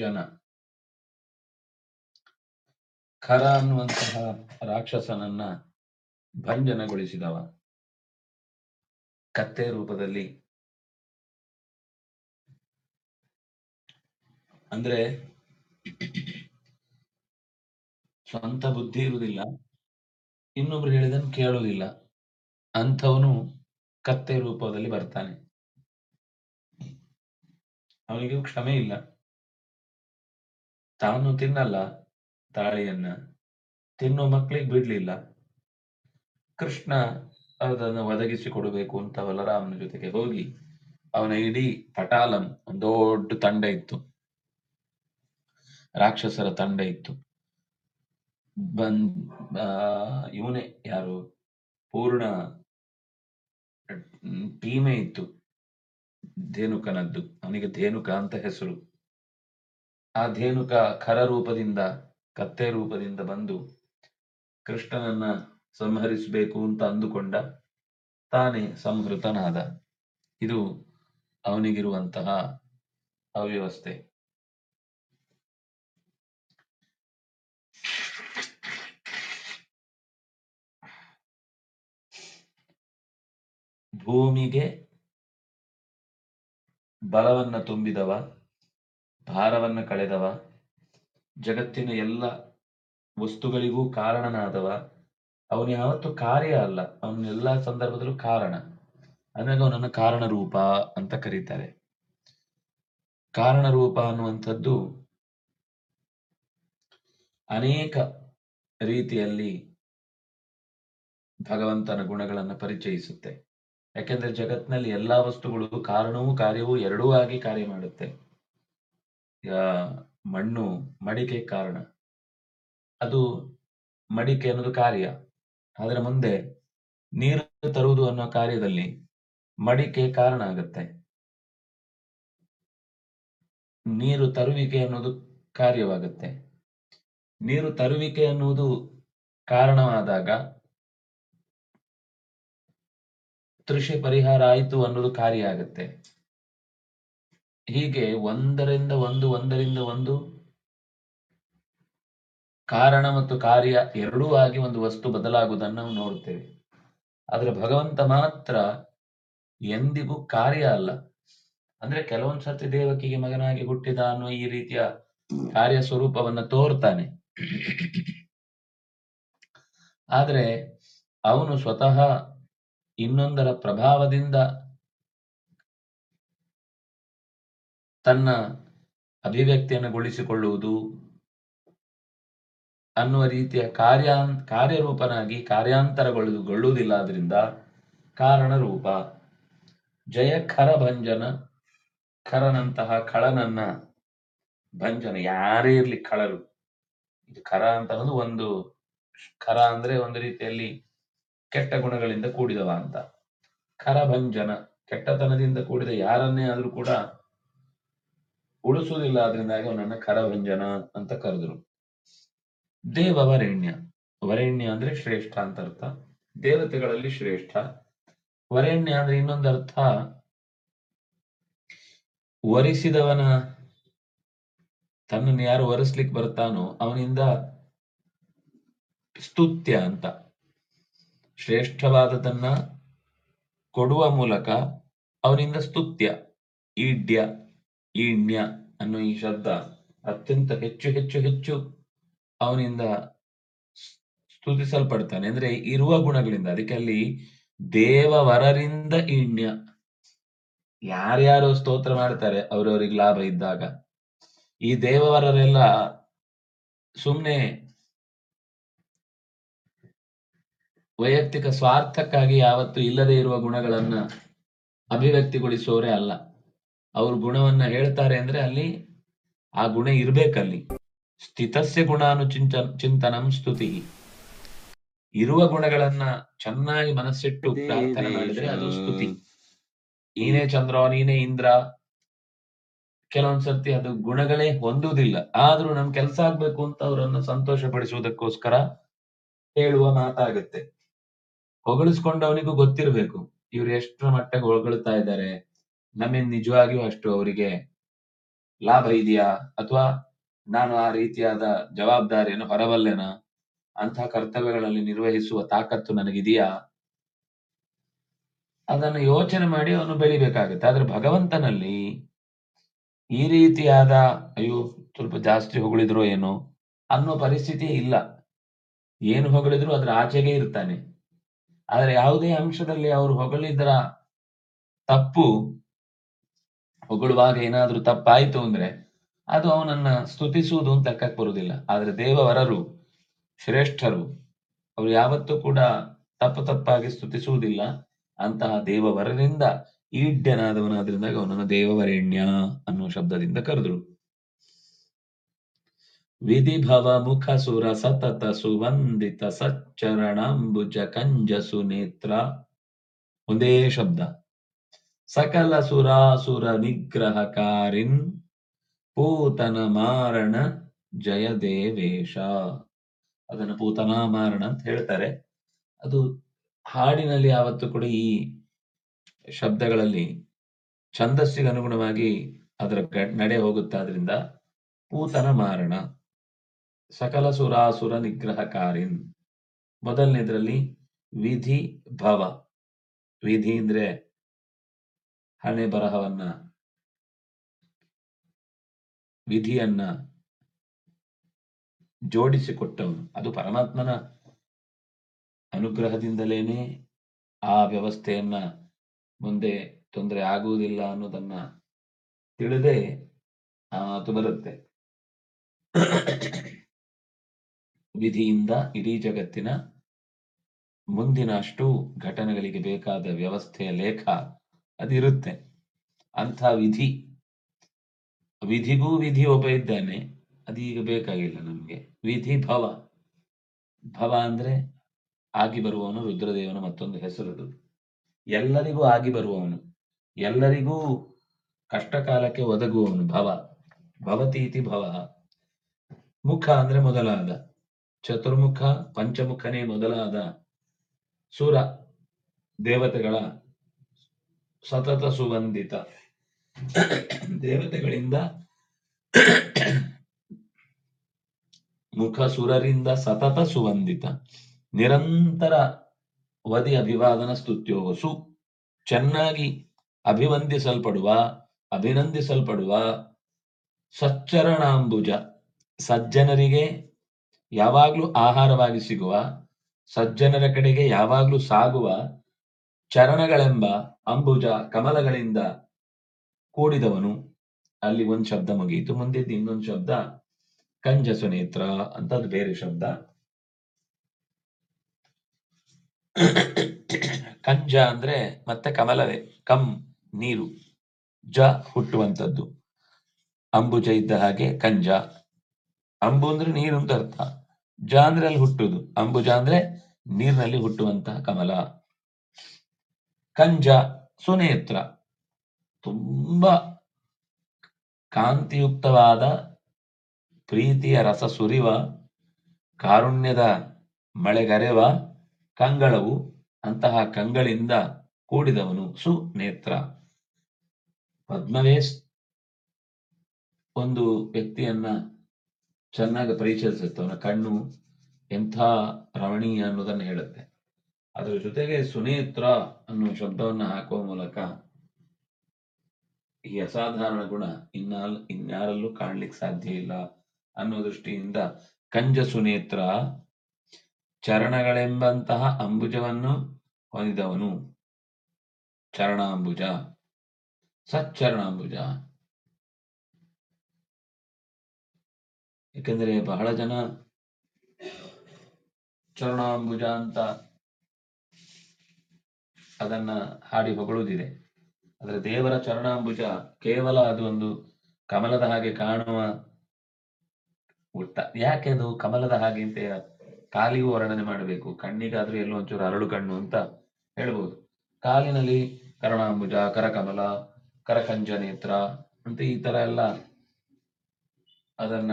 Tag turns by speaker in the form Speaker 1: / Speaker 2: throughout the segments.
Speaker 1: ಭಂಜನ ಖರ ಅನ್ನುವಂತಹ ರಾಕ್ಷಸನನ್ನ ಭಂಜನಗೊಳಿಸಿದವ. ಕತ್ತೆ ರೂಪದಲ್ಲಿ. ಅಂದ್ರೆ ಸ್ವಂತ ಬುದ್ಧಿ ಇರುವುದಿಲ್ಲ. ಇನ್ನೊಬ್ರು ಹೇಳಿದನ್ ಕೇಳುವುದಿಲ್ಲ. ಅಂಥವನು ಕತ್ತೆ ರೂಪದಲ್ಲಿ ಬರ್ತಾನೆ. ಅವನಿಗೂ ಕ್ಷಮೆ ಇಲ್ಲ. ತಾನು ತಿನ್ನಲ್ಲ ತಾಳಿಯನ್ನ ತಿನ್ನೋ ಮಕ್ಕಳಿಗೆ ಬಿಡ್ಲಿಲ್ಲ. ಕೃಷ್ಣ ಅದನ್ನು ಒದಗಿಸಿ ಕೊಡಬೇಕು ಅಂತ ಬಲರಾಮನ ಜೊತೆಗೆ ಹೋಗಿ ಅವನ ಇಡೀ ಪಟಾಲಂ, ಒಂದು ದೊಡ್ಡ ತಂಡ ಇತ್ತು. ರಾಕ್ಷಸರ ತಂಡ ಇತ್ತು. ಬಂದ್ ಇವನೇ ಯಾರು? ಪೂರ್ಣ ಟೀಮೇ ಇತ್ತು. ಧೇನುಕನದ್ದು ಅವನಿಗೆ ಧೇನುಕ ಅಂತ ಹೆಸರು. ಆ ಧೇನುಕ ಖರ ರೂಪದಿಂದ ಕತ್ತೆ ರೂಪದಿಂದ ಬಂದು ಕೃಷ್ಣನನ್ನ ಸಂಹರಿಸಬೇಕು ಅಂತ ಅಂದುಕೊಂಡ ತಾನೇ ಸಂಹೃತನಾದ. ಇದು ಅವನಿಗಿರುವಂತಹ ಅವ್ಯವಸ್ಥೆ. ಭೂಮಿಗೆ ಬಲವನ್ನ ತುಂಬಿದವ ಭಾರವನ್ನ ಕಳೆದವ, ಜಗತ್ತಿನ ಎಲ್ಲ ವಸ್ತುಗಳಿಗೂ ಕಾರಣನಾದವ, ಅವನು ಯಾವತ್ತು ಕಾರ್ಯ ಅಲ್ಲ, ಅವನ ಎಲ್ಲಾ ಸಂದರ್ಭದಲ್ಲೂ ಕಾರಣ. ಹಾಗಾಗಿ ಅವನನ್ನು ಕಾರಣ ರೂಪ ಅಂತ ಕರೀತಾರೆ. ಕಾರಣ ರೂಪ ಅನ್ನುವಂಥದ್ದು ಅನೇಕ ರೀತಿಯಲ್ಲಿ ಭಗವಂತನ ಗುಣಗಳನ್ನು ಪರಿಚಯಿಸುತ್ತೆ. ಯಾಕೆಂದ್ರೆ ಜಗತ್ನಲ್ಲಿ ಎಲ್ಲಾ ವಸ್ತುಗಳು ಕಾರಣವೂ ಕಾರ್ಯವೂ ಎರಡೂ ಆಗಿ ಕಾರ್ಯ ಮಾಡುತ್ತೆ. ಮಣ್ಣು ಮಡಿಕೆ ಕಾರಣ. ಅದು ಮಡಿಕೆ ಅನ್ನೋದು ಕಾರ್ಯ. ಅದರ ಮುಂದೆ ನೀರು ತರುವುದು ಅನ್ನೋ ಕಾರ್ಯದಲ್ಲಿ ಮಡಿಕೆ ಕಾರಣ ಆಗುತ್ತೆ. ನೀರು ತರುವಿಕೆ ಅನ್ನೋದು ಕಾರ್ಯವಾಗುತ್ತೆ. ನೀರು ತರುವಿಕೆ ಅನ್ನುವುದು ಕಾರಣವಾದಾಗ ತೃಷೆ ಪರಿಹಾರ ಆಯಿತು ಅನ್ನೋದು ಕಾರ್ಯ ಆಗುತ್ತೆ. ಹೀಗೆ ಒಂದರಿಂದ ಒಂದು ಒಂದರಿಂದ ಒಂದು ಕಾರಣ ಮತ್ತು ಕಾರ್ಯ ಎರಡೂ ಆಗಿ ಒಂದು ವಸ್ತು ಬದಲಾಗುವುದನ್ನು ನಾವು ನೋಡುತ್ತೇವೆ. ಆದ್ರೆ ಭಗವಂತ ಮಾತ್ರ ಎಂದಿಗೂ ಕಾರ್ಯ ಅಲ್ಲ. ಅಂದ್ರೆ ಕೆಲವೊಂದ್ ಸರ್ತಿ ದೇವಕಿಗೆ ಮಗನಾಗಿ ಹುಟ್ಟಿದ ಅನ್ನೋ ಈ ರೀತಿಯ ಕಾರ್ಯ ಸ್ವರೂಪವನ್ನ ತೋರ್ತಾನೆ. ಆದ್ರೆ ಅವನು ಸ್ವತಃ ಇನ್ನೊಂದರ ಪ್ರಭಾವದಿಂದ ತನ್ನ ಅಭಿವ್ಯಕ್ತಿಯನ್ನು ಗೊಳಿಸಿಕೊಳ್ಳುವುದು ಅನ್ನುವ ರೀತಿಯ ಕಾರ್ಯ ಕಾರ್ಯರೂಪನಾಗಿ ಕಾರ್ಯಾಂತರಗೊಳ್ಳುವುದಿಲ್ಲ ಆದ್ರಿಂದ ಕಾರಣರೂಪ ಜಯ ಖರ ಭಂಜನ, ಖರನಂತಹ ಖಳನನ್ನ ಭಂಜನ ಯಾರೇ ಇರ್ಲಿ ಖಳರು. ಇದು ಖರ ಅಂತ ಅನ್ನೋದು ಒಂದು, ಖರ ಅಂದ್ರೆ ಒಂದು ರೀತಿಯಲ್ಲಿ ಕೆಟ್ಟ ಗುಣಗಳಿಂದ ಕೂಡಿದವ ಅಂತ. ಖರ ಭಂಜನ, ಕೆಟ್ಟತನದಿಂದ ಕೂಡಿದ ಯಾರನ್ನೇ ಆದ್ರೂ ಕೂಡ ಉಳಿಸುವುದಿಲ್ಲ ಅದರಿಂದಾಗಿ ಅವನನ್ನ ಕರವ್ಯಂಜನ ಅಂತ ಕರೆದ್ರು. ದೇವ ವರೆಣ್ಯ ವರೆಣ್ಯ ಅಂದ್ರೆ ಶ್ರೇಷ್ಠ ಅಂತ ಅರ್ಥ. ದೇವತೆಗಳಲ್ಲಿ ಶ್ರೇಷ್ಠ. ವರೆಣ್ಯ ಅಂದ್ರೆ ಇನ್ನೊಂದು ಅರ್ಥ. ವರಿಸಿದವನ, ತನ್ನನ್ನು ಯಾರು ವರಿಸ್ಲಿಕ್ಕೆ ಬರ್ತಾನೋ ಅವನಿಂದ ಸ್ತುತ್ಯ ಅಂತ. ಶ್ರೇಷ್ಠವಾದದನ್ನ ಕೊಡುವ ಮೂಲಕ ಅವನಿಂದ ಸ್ತುತ್ಯ, ಈಡ್ಯ. ಈಣ್ಯ ಅನ್ನೋ ಈ ಶಬ್ದ ಅತ್ಯಂತ ಹೆಚ್ಚು ಹೆಚ್ಚು ಹೆಚ್ಚು ಅವನಿಂದ ಸ್ತುತಿಸಲ್ಪಡ್ತಾನೆ. ಅಂದ್ರೆ ಇರುವ ಗುಣಗಳಿಂದ ಅದಕ್ಕೆ ಅಲ್ಲಿ ದೇವವರರಿಂದ ಈಣ್ಯ ಯಾರ್ಯಾರು ಸ್ತೋತ್ರ ಮಾಡ್ತಾರೆ, ಅವ್ರವ್ರಿಗೆ ಲಾಭ ಇದ್ದಾಗ. ಈ ದೇವವರರೆಲ್ಲ ಸುಮ್ನೆ ವೈಯಕ್ತಿಕ ಸ್ವಾರ್ಥಕ್ಕಾಗಿ ಯಾವತ್ತು ಇಲ್ಲದೆ ಇರುವ ಗುಣಗಳನ್ನ ಅಭಿವ್ಯಕ್ತಿಗೊಳಿಸುವವರೇ ಅಲ್ಲ. ಅವ್ರ ಗುಣವನ್ನ ಹೇಳ್ತಾರೆ ಅಂದ್ರೆ ಅಲ್ಲಿ ಆ ಗುಣ ಇರ್ಬೇಕಲ್ಲಿ. ಸ್ಥಿತಸ್ಯ ಗುಣಾನು ಚಿಂತ ಚಿಂತನಂ ಸ್ತುತಿ. ಇರುವ ಗುಣಗಳನ್ನ ಚೆನ್ನಾಗಿ ಮನಸ್ಸಿಟ್ಟು ಪ್ರಾರ್ಥನೆ ಮಾಡಿದ್ರೆ ಅದು ಸ್ತುತಿ. ನೀನೇ ಚಂದ್ರ ನೀನೇ ಇಂದ್ರ. ಕೆಲವೊಂದ್ಸರ್ತಿ ಅದು ಗುಣಗಳೇ ಹೊಂದುವುದಿಲ್ಲ. ಆದ್ರೂ ನಮ್ ಕೆಲ್ಸ ಆಗ್ಬೇಕು ಅಂತ ಅವರನ್ನ ಸಂತೋಷ ಪಡಿಸುವುದಕ್ಕೋಸ್ಕರ ಹೇಳುವ ಮಾತಾಗುತ್ತೆ. ಹೊಗಳಿಸ್ಕೊಂಡವನಿಗೂ ಗೊತ್ತಿರ್ಬೇಕು. ಇವ್ರು ಎಷ್ಟರ ಮಟ್ಟಿಗೆ ಹೊಗಳ್ತಾ ಇದ್ದಾರೆ. ನಮಗೆ ನಿಜವಾಗಿಯೂ ಅಷ್ಟು ಅವರಿಗೆ ಲಾಭ ಇದೆಯಾ? ಅಥವಾ ನಾನು ಆ ರೀತಿಯಾದ ಜವಾಬ್ದಾರಿಯನ್ನು ಹೊರಬಲ್ಲೆನ? ಅಂತಹ ಕರ್ತವ್ಯಗಳಲ್ಲಿ ನಿರ್ವಹಿಸುವ ತಾಕತ್ತು ನನಗಿದೆಯಾ? ಅದನ್ನು ಯೋಚನೆ ಮಾಡಿ ಅವನು ಬೆಳಿಬೇಕಾಗುತ್ತೆ. ಆದ್ರೆ ಭಗವಂತನಲ್ಲಿ ಈ ರೀತಿಯಾದ, ಅಯ್ಯೋ, ಸ್ವಲ್ಪ ಜಾಸ್ತಿ ಹೊಗಳಿದ್ರು ಏನೋ ಅನ್ನೋ ಪರಿಸ್ಥಿತಿ ಇಲ್ಲ. ಏನು ಹೊಗಳಿದ್ರು ಅದ್ರ ಆಚೆಗೆ ಇರ್ತಾನೆ. ಆದ್ರೆ ಯಾವುದೇ ಅಂಶದಲ್ಲಿ ಅವರು ಹೊಗಳಿದ್ರ ತಪ್ಪು. ಹೊಗಳುವಾಗ ಏನಾದ್ರೂ ತಪ್ಪಾಯ್ತು ಅಂದ್ರೆ ಅದು ಅವನನ್ನ ಸ್ತುತಿಸುವುದು ಅಂತ ಲೆಕ್ಕಕ್ಕೆ ಬರುವುದಿಲ್ಲ. ಆದ್ರೆ ದೇವವರರು ಶ್ರೇಷ್ಠರು, ಅವರು ಯಾವತ್ತೂ ಕೂಡ ತಪ್ಪು ತಪ್ಪಾಗಿ ಸ್ತುತಿಸುವುದಿಲ್ಲ. ಅಂತಹ ದೇವವರರಿಂದ ಈಡ್ಯನಾದವನಾದ್ರಿಂದ ಅವನನ್ನು ದೇವವರೆಣ್ಯ ಅನ್ನುವ ಶಬ್ದದಿಂದ ಕರೆದ್ರು. ವಿಧಿಭವ ಮುಖ ಸುರ ಸತತ ಸುವಂದಿತ ಸಚ್ಚರಣಾಂಬುಜ ಕಂಜಸು ನೇತ್ರ. ಒಂದೇ ಶಬ್ದ. ಸಕಲ ಸುರಾಸುರ ನಿಗ್ರಹಕಾರಿನ್ ಪೂತನ ಮಾರಣ ಜಯ ದೇವೇಶ. ಅದನ್ನು ಪೂತನ ಮಾರಣ ಅಂತ ಹೇಳ್ತಾರೆ. ಅದು ಹಾಡಿನಲ್ಲಿ ಯಾವತ್ತು ಕೂಡ ಈ ಶಬ್ದಗಳಲ್ಲಿ ಛಂದಸ್ಸಿಗೆ ಅನುಗುಣವಾಗಿ ಅದರ ನಡೆ ಹೋಗುತ್ತಾದ್ರಿಂದ ಪೂತನ ಮಾರಣ. ಸಕಲ ಸುರಾಸುರ ನಿಗ್ರಹಕಾರಿನ್ ಮೊದಲನೇದ್ರಲ್ಲಿ ವಿಧಿ ಭವ. ವಿಧಿ ಅಂದ್ರೆ ಹಣೆ ಬರಹವನ್ನ, ವಿಧಿಯನ್ನ ಜೋಡಿಸಿಕೊಟ್ಟವನು. ಅದು ಪರಮಾತ್ಮನ ಅನುಗ್ರಹದಿಂದಲೇನೆ ಆ ವ್ಯವಸ್ಥೆಯನ್ನ ಮುಂದೆ ತೊಂದರೆ ಆಗುವುದಿಲ್ಲ ಅನ್ನೋದನ್ನ ತಿಳಿದೇ ಆ ಮಾತು ಬರುತ್ತೆ. ವಿಧಿಯಿಂದ ಇಡೀ ಜಗತ್ತಿನ ಮುಂದಿನ ಅಷ್ಟು ಘಟನೆಗಳಿಗೆ ಬೇಕಾದ ವ್ಯವಸ್ಥೆಯ ಲೇಖ ಅದಿರುತ್ತೆ. ಅಂಥ ವಿಧಿ. ವಿಧಿಗೂ ವಿಧಿ ಒಬ್ಬ ಇದ್ದಾನೆ, ಅದೀಗ ಬೇಕಾಗಿಲ್ಲ ನಮಗೆ. ವಿಧಿ ಭವ. ಭವ ಅಂದ್ರೆ ಆಗಿ ಬರುವವನು ರುದ್ರದೇವನ ಮತ್ತೊಂದು ಹೆಸರದು ಎಲ್ಲರಿಗೂ ಆಗಿ ಬರುವವನು. ಎಲ್ಲರಿಗೂ ಕಷ್ಟ ಕಾಲಕ್ಕೆ ಒದಗುವವನು ಭವ. ಭವತೀತಿ ಭವ. ಮುಖ ಅಂದ್ರೆ ಮೊದಲಾದ. ಚತುರ್ಮುಖ, ಪಂಚಮುಖನೇ ಮೊದಲಾದ. ಸುರ ದೇವತೆಗಳ ಸತತ ಸುವಂದಿತ ದೇವತೆಗಳಿಂದ ಮುಖ ಸುರರಿಂದ ಸತತ ಸುವಂದಿತ ನಿರಂತರ ವದಿ ಅಭಿವಾದನ ಸ್ತುತ್ಯೋಸು ಚೆನ್ನಾಗಿ ಅಭಿವಂದಿಸಲ್ಪಡುವ, ಅಭಿನಂದಿಸಲ್ಪಡುವ ಸಚ್ಚರಣಾಂಬುಜ. ಸಜ್ಜನರಿಗೆ ಯಾವಾಗ್ಲೂ ಆಹಾರವಾಗಿ ಸಿಗುವ, ಸಜ್ಜನರ ಕಡೆಗೆ ಯಾವಾಗ್ಲೂ ಸಾಗುವ ಚರಣಗಳೆಂಬ ಅಂಬುಜ ಕಮಲಗಳಿಂದ ಕೂಡಿದವನು. ಅಲ್ಲಿ ಒಂದು ಶಬ್ದ ಮುಗಿಯಿತು. ಮುಂದಿದ್ದು ಇನ್ನೊಂದು ಶಬ್ದ, ಕಂಜ ಸುನೇತ್ರ ಅಂತ ಅದು ಬೇರೆ ಶಬ್ದ. ಕಂಜ ಅಂದ್ರೆ ಮತ್ತೆ ಕಮಲವೇ, ಕಂ, ನೀರು, ಜ ಹುಟ್ಟುವಂತದ್ದು ಅಂಬುಜ ಇದ್ದ ಹಾಗೆ ಕಂಜ. ಅಂಬು ಅಂದ್ರೆ ನೀರು ಅಂತ ಅರ್ಥ. ಜ ಅಂದ್ರೆ ಅಲ್ಲಿ ಹುಟ್ಟುದು ಅಂಬುಜ ಅಂದ್ರೆ ನೀರಿನಲ್ಲಿ ಹುಟ್ಟುವಂತಹ ಕಮಲ. ಕಂಜ ಸುನೇತ್ರ. ತುಂಬಾ ಕಾಂತಿಯುಕ್ತವಾದ ಪ್ರೀತಿಯ ರಸ ಸುರಿವ, ಕಾರುಣ್ಯದ ಮಳೆಗರೆವ ಕಂಗಳವು ಅಂತಹ ಕಂಗಳಿಂದ ಕೂಡಿದವನು ಸುನೇತ್ರ. ಪದ್ಮವೇಶ್ ಒಂದು ವ್ಯಕ್ತಿಯನ್ನ ಚೆನ್ನಾಗಿ ಪರಿಚಯಿಸುತ್ತವನ ಕಣ್ಣು ಎಂಥ ರಮಣೀಯ ಅನ್ನೋದನ್ನ ಹೇಳುತ್ತೆ. ಅದರ ಜೊತೆಗೆ ಸುನೇತ್ರ ಅನ್ನೋ ಶಬ್ದವನ್ನ ಹಾಕುವ ಮೂಲಕ ಈ ಅಸಾಧಾರಣ ಗುಣ ಇನ್ನಾಲ್, ಇನ್ಯಾರಲ್ಲೂ ಕಾಣ್ಲಿಕ್ಕೆ ಸಾಧ್ಯ ಇಲ್ಲ ಅನ್ನೋ ದೃಷ್ಟಿಯಿಂದ ಕಂಜ ಸುನೇತ್ರ ಚರಣಗಳೆಂಬಂತಹ ಅಂಬುಜವನ್ನು ಹೊಂದಿದವನು. ಚರಣಾಂಬುಜ, ಸಚ್ಚರಣಾಂಬುಜ. ಏಕೆಂದರೆ ಬಹಳ ಜನ ಚರಣಾಂಬುಜ ಅಂತ ಅದನ್ನ ಹಾಡಿ ಹೊಗಳುವುದಿದೆ. ಆದ್ರೆ ದೇವರ ಚರಣಾಂಬುಜ ಕೇವಲ ಅದು ಒಂದು ಕಮಲದ ಹಾಗೆ ಕಾಣುವ ಉಟ್ಟ. ಯಾಕೆ ಅದು ಕಮಲದ ಹಾಗೆ ಅಂತ? ಕಾಲಿಗೂ ವರ್ಣನೆ ಮಾಡಬೇಕು. ಕಣ್ಣಿಗಾದ್ರೂ ಎಲ್ಲೋ ಒಂಚೂರು ಅರಳು ಕಣ್ಣು ಅಂತ ಹೇಳ್ಬೋದು. ಕಾಲಿನಲ್ಲಿ ಕರಣಾಂಬುಜ, ಕರಕಮಲ ಕರಕಂಜ ನೇತ್ರ ಅಂತ ಈ ತರ ಎಲ್ಲ ಅದನ್ನ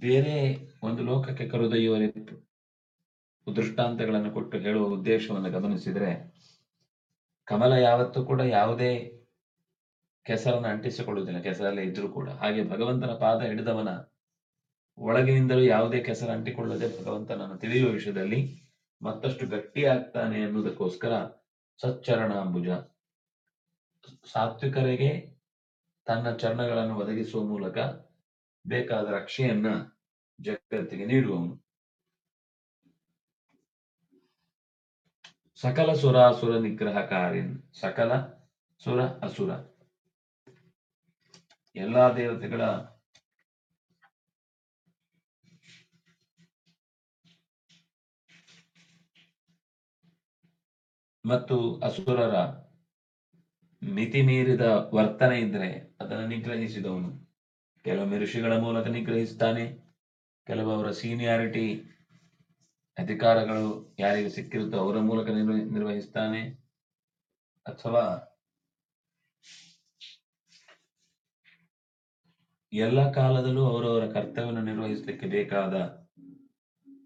Speaker 1: ಬೇರೆ ಒಂದು ಲೋಕಕ್ಕೆ ಕರೆದೊಯ್ಯುವ ದೃಷ್ಟಾಂತಗಳನ್ನು ಕೊಟ್ಟು ಹೇಳುವ ಉದ್ದೇಶವನ್ನು ಗಮನಿಸಿದರೆ, ಕಮಲ ಯಾವತ್ತೂ ಕೂಡ ಯಾವುದೇ ಕೆಸರನ್ನು ಅಂಟಿಸಿಕೊಳ್ಳುವುದಿಲ್ಲ, ಕೆಸರಲ್ಲೇ ಇದ್ರೂ ಕೂಡ. ಹಾಗೆ ಭಗವಂತನ ಪಾದ ಹಿಡಿದವನ ಒಳಗಿನಿಂದಲೂ ಯಾವುದೇ ಕೆಸರು ಅಂಟಿಕೊಳ್ಳದೆ ಭಗವಂತನನ್ನು ತಿಳಿಯುವ ವಿಷಯದಲ್ಲಿ ಮತ್ತಷ್ಟು ಗಟ್ಟಿಯಾಗ್ತಾನೆ ಎನ್ನುವುದಕ್ಕೋಸ್ಕರ ಸಚ್ಚರಣಾಂಬುಜ, ಸಾತ್ವಿಕರಿಗೆ ತನ್ನ ಚರಣಗಳನ್ನು ಒದಗಿಸುವ ಮೂಲಕ ಬೇಕಾದ ರಕ್ಷೆಯನ್ನ ಜಗತ್ತಿಗೆ ನೀಡುವವನು. ಸಕಲ ಸುರಾಸುರ ನಿಗ್ರಹಕಾರಿನ್ ಸಕಲ ಸುರ ಅಸುರ. ಎಲ್ಲಾ ದೇವತೆಗಳ ಮತ್ತು ಅಸುರರ ಮಿತಿ ಮೀರಿದ ವರ್ತನೆ ಇದ್ರೆ ಅದನ್ನು ನಿಗ್ರಹಿಸಿದವನು. ಕೆಲವೊಮ್ಮೆ ಋಷಿಗಳ ಮೂಲಕ ನಿಗ್ರಹಿಸ್ತಾನೆ ಕೆಲವು ಅವರ ಸೀನಿಯಾರಿಟಿ ಅಧಿಕಾರಗಳು ಯಾರಿಗೆ ಸಿಕ್ಕಿರುತ್ತೋ ಅವರ ಮೂಲಕ ನಿರ್ವ- ನಿರ್ವಹಿಸ್ತಾನೆ ಅಥವಾ ಎಲ್ಲ ಕಾಲದಲ್ಲೂ ಅವರವರ ಕರ್ತವ್ಯವನ್ನು ನಿರ್ವಹಿಸಲಿಕ್ಕೆ ಬೇಕಾದ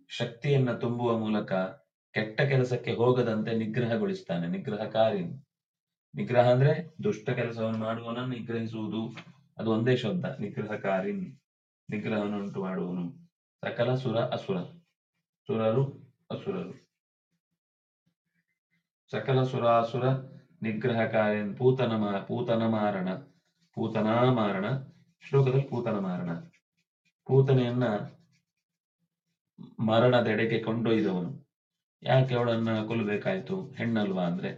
Speaker 1: ಶಕ್ತಿಯನ್ನ ತುಂಬುವ ಮೂಲಕ ಕೆಟ್ಟ ಕೆಲಸಕ್ಕೆ ಹೋಗದಂತೆ ನಿಗ್ರಹಗೊಳಿಸ್ತಾನೆ. ನಿಗ್ರಹಕಾರಿ. ನಿಗ್ರಹ ಅಂದ್ರೆ ದುಷ್ಟ ಕೆಲಸವನ್ನು ಮಾಡುವನ ನಿಗ್ರಹಿಸುವುದು. ಅದು ಒಂದೇ ಶಬ್ದ. ನಿಗ್ರಹಕಾರಿ ನಿಗ್ರಹವನ್ನು ಉಂಟು ಮಾಡುವನು. ಸಕಲ ಸುರ ಅಸುರ. ಸುರರು ಅಸುರರು ಸಕಲ ಸುರಾಸುರ ನಿಗ್ರಹಕಾರಿ ಪೂತನ ಪೂತನ ಮಾರಣ ಪೂತನಾ ಮಾರಣ ಶ್ಲೋಕದಲ್ಲಿ ಪೂತನ ಮಾರಣ ಪೂತನೆಯನ್ನ ಮರಣದೆಡೆಗೆ ಕೊಂಡೊಯ್ದವನು. ಯಾಕೆ ಅವಳನ್ನ ಕೊಲ್ಲಬೇಕಾಯ್ತು? ಹೆಣ್ಣಲ್ವಾ ಅಂದ್ರೆ,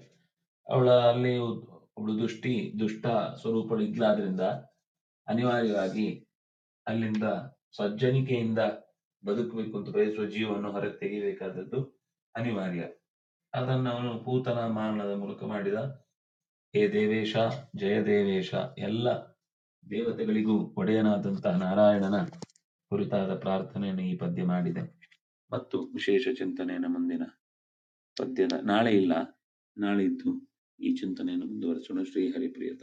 Speaker 1: ಅವಳ ಅಲ್ಲಿ ಅವಳು ದುಷ್ಟಿ, ದುಷ್ಟ ಸ್ವರೂಪಗಳು ಇದ್ಲಾದ್ರಿಂದ ಅನಿವಾರ್ಯವಾಗಿ ಅಲ್ಲಿಂದ ಸಜ್ಜನಿಕೆಯಿಂದ ಬದುಕಬೇಕು ಅಂತ ಬಯಸುವ ಜೀವವನ್ನು ಹೊರಗೆ ತೆಗಿಬೇಕಾದದ್ದು ಅನಿವಾರ್ಯ. ಅದನ್ನು ಅವನು ಪೂತನ ಮಾನದ ಮೂಲಕ ಮಾಡಿದ. ಹೇ ದೇವೇಶ, ಜಯ ದೇವೇಶ, ಎಲ್ಲ ದೇವತೆಗಳಿಗೂ ಒಡೆಯನಾದಂತಹ ನಾರಾಯಣನ ಕುರಿತಾದ ಪ್ರಾರ್ಥನೆಯನ್ನು ಈ ಪದ್ಯ ಮಾಡಿದೆ. ಮತ್ತು ವಿಶೇಷ ಚಿಂತನೆಯನ್ನು ಮುಂದಿನ ಪದ್ಯದ ನಾಳೆ ಇಲ್ಲ, ನಾಳೆ ಇದ್ದು ಈ ಚಿಂತನೆಯನ್ನು ಮುಂದುವರಿಸೋಣ. ಶ್ರೀ ಹರಿಪ್ರಿಯತ